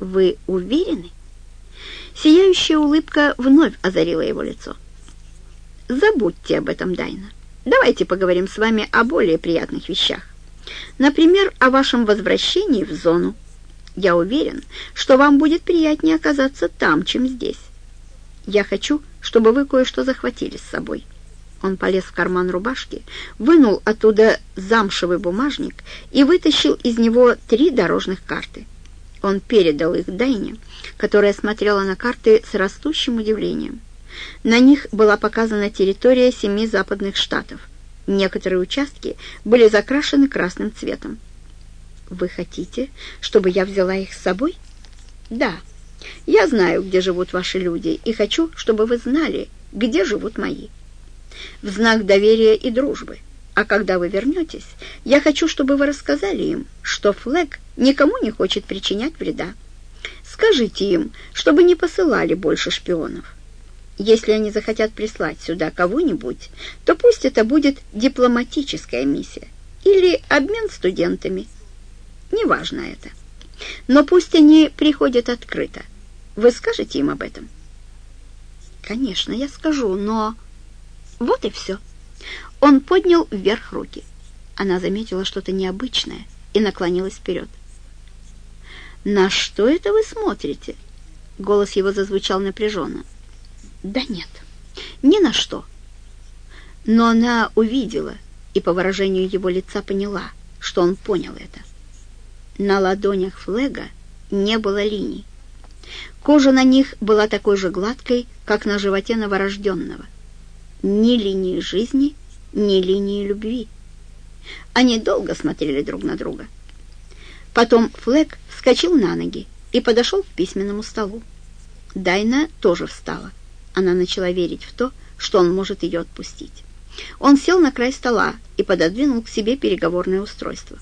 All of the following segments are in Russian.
«Вы уверены?» Сияющая улыбка вновь озарила его лицо. «Забудьте об этом, Дайна. Давайте поговорим с вами о более приятных вещах. Например, о вашем возвращении в зону. Я уверен, что вам будет приятнее оказаться там, чем здесь. Я хочу, чтобы вы кое-что захватили с собой». Он полез в карман рубашки, вынул оттуда замшевый бумажник и вытащил из него три дорожных карты. Он передал их Дайне, которая смотрела на карты с растущим удивлением. На них была показана территория семи западных штатов. Некоторые участки были закрашены красным цветом. «Вы хотите, чтобы я взяла их с собой?» «Да. Я знаю, где живут ваши люди, и хочу, чтобы вы знали, где живут мои» в знак доверия и дружбы. А когда вы вернетесь, я хочу, чтобы вы рассказали им, что Флэг никому не хочет причинять вреда. Скажите им, чтобы не посылали больше шпионов. Если они захотят прислать сюда кого-нибудь, то пусть это будет дипломатическая миссия или обмен студентами. Неважно это. Но пусть они приходят открыто. Вы скажете им об этом? Конечно, я скажу, но... Вот и все. Он поднял вверх руки. Она заметила что-то необычное и наклонилась вперед. «На что это вы смотрите?» Голос его зазвучал напряженно. «Да нет, ни на что». Но она увидела и по выражению его лица поняла, что он понял это. На ладонях Флега не было линий. Кожа на них была такой же гладкой, как на животе новорожденного — ни линии жизни, ни линии любви. Они долго смотрели друг на друга. Потом Флэк вскочил на ноги и подошел к письменному столу. Дайна тоже встала. Она начала верить в то, что он может ее отпустить. Он сел на край стола и пододвинул к себе переговорное устройство.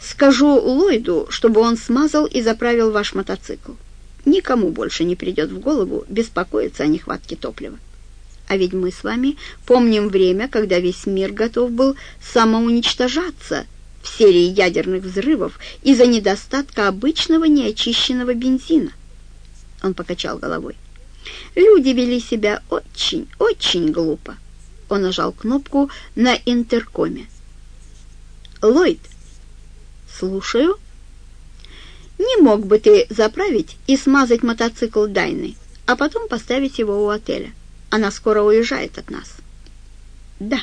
«Скажу Ллойду, чтобы он смазал и заправил ваш мотоцикл. Никому больше не придет в голову беспокоиться о нехватке топлива. А ведь мы с вами помним время, когда весь мир готов был самоуничтожаться в серии ядерных взрывов из-за недостатка обычного неочищенного бензина. Он покачал головой. Люди вели себя очень, очень глупо. Он нажал кнопку на интеркоме. «Ллойд, слушаю. Не мог бы ты заправить и смазать мотоцикл Дайны, а потом поставить его у отеля?» Она скоро уезжает от нас». «Да».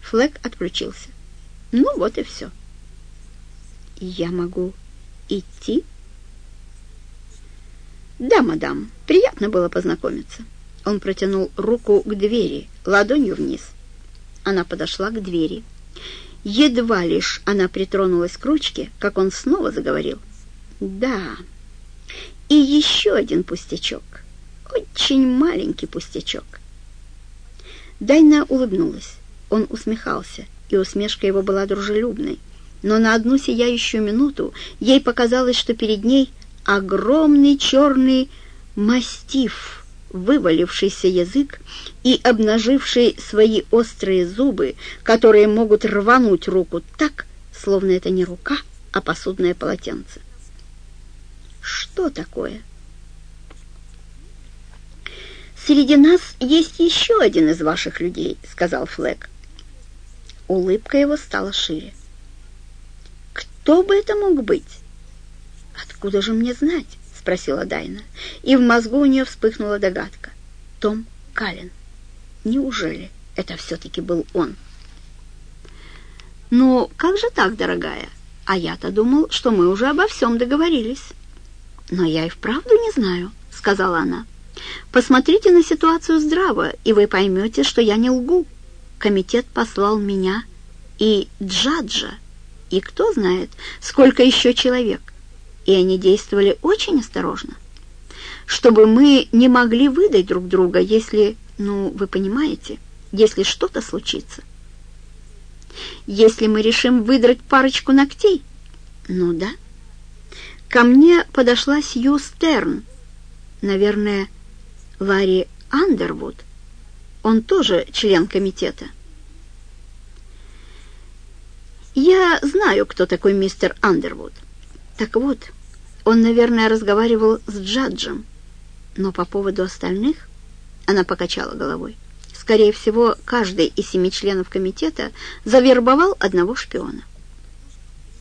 Флэк отключился. «Ну вот и все». «Я могу идти?» «Да, мадам, приятно было познакомиться». Он протянул руку к двери, ладонью вниз. Она подошла к двери. Едва лишь она притронулась к ручке, как он снова заговорил. «Да, и еще один пустячок. Очень маленький пустячок. Дайна улыбнулась. Он усмехался, и усмешка его была дружелюбной. Но на одну сияющую минуту ей показалось, что перед ней огромный черный мастиф, вывалившийся язык и обнаживший свои острые зубы, которые могут рвануть руку так, словно это не рука, а посудное полотенце. Что такое? «Среди нас есть еще один из ваших людей», — сказал Флэк. Улыбка его стала шире. «Кто бы это мог быть?» «Откуда же мне знать?» — спросила Дайна. И в мозгу у нее вспыхнула догадка. «Том Каллен. Неужели это все-таки был он?» «Ну, как же так, дорогая? А я-то думал, что мы уже обо всем договорились». «Но я и вправду не знаю», — сказала она. Посмотрите на ситуацию здраво, и вы поймете, что я не лгу. Комитет послал меня и Джаджа, и кто знает, сколько еще человек. И они действовали очень осторожно, чтобы мы не могли выдать друг друга, если, ну, вы понимаете, если что-то случится. Если мы решим выдрать парочку ногтей, ну да. Ко мне подошла Сью Стерн, наверное, Ларри Андервуд. Он тоже член комитета. Я знаю, кто такой мистер Андервуд. Так вот, Он, наверное, разговаривал с Джаджем. Но по поводу остальных она покачала головой. Скорее всего, каждый из семи членов комитета завербовал одного шпиона.